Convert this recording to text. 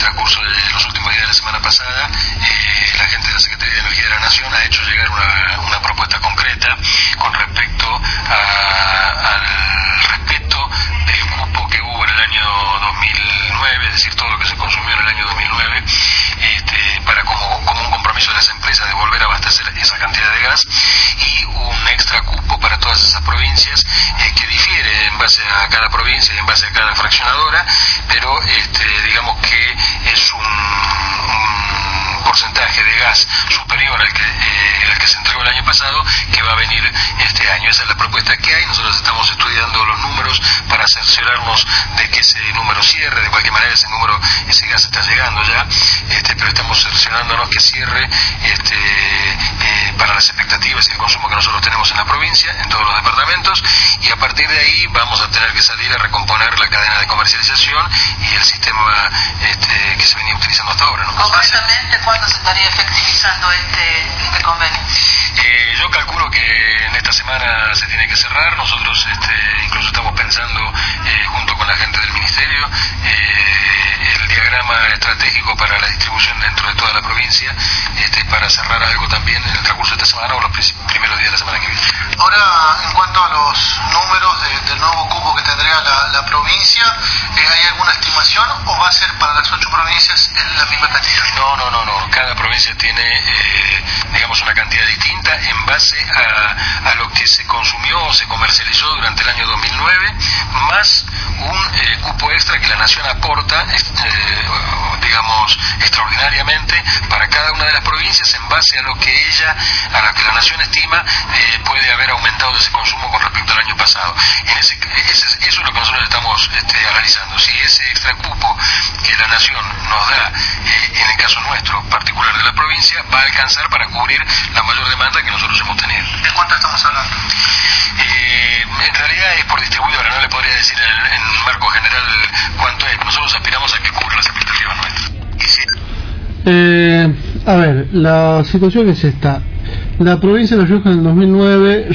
transcurso de a cada provincia y en base a cada fraccionadora, pero este, digamos que es un, porcentaje de gas superior al que, eh, al que se entregó el año pasado que va a venir este año. Esa es la propuesta que hay. Nosotros estamos estudiando los números para cerciorarnos de que ese número cierre. De cualquier manera, ese número, ese gas está llegando ya, este, pero estamos cerciorándonos que cierre este, eh, para las expectativas y el consumo que nosotros tenemos en la provincia, en todos los departamentos, y a partir de ahí vamos a tener que salir a recomponer la cadena de comercialización y el sistema este, que se venía utilizando hasta ahora. ¿no? Concretamente, ¿cuándo se estaría efectivizando este, este convenio? Eh, yo calculo que en esta semana se tiene que cerrar. Nosotros este, incluso estamos pensando, eh, junto con la gente del Ministerio, eh, el diagrama estratégico para la distribución dentro de toda la provincia, este, para cerrar algo también en el la, provincia, eh, ¿hay alguna estimación o va a ser para las ocho provincias la misma cantidad? No, no, no, no. Cada provincia tiene, eh, digamos, una cantidad distinta en base a, lo que se consumió o se comercializó durante el año 2009, más un eh, cupo extra que la Nación aporta, digamos, extraordinariamente para cada una de las provincias en base a lo que ella, a lo que la Nación estima, eh, puede haber aumentado ese consumo con respecto al año pasado. En ese, ese- eso es lo que nosotros estamos este, analizando. Si ese extra cupo que la Nación nos da, eh, en el caso nuestro particular de la provincia, va a alcanzar para cubrir la mayor demanda que nosotros hemos tenido. ¿De cuánto estamos hablando? Eh, en realidad es por distribuidora, no le podría decir en, en marco general cuánto es. Nosotros aspiramos a que cubra las expectativas nuestras. Eh, a ver, la situación es esta. La provincia de La Rioja en el 2009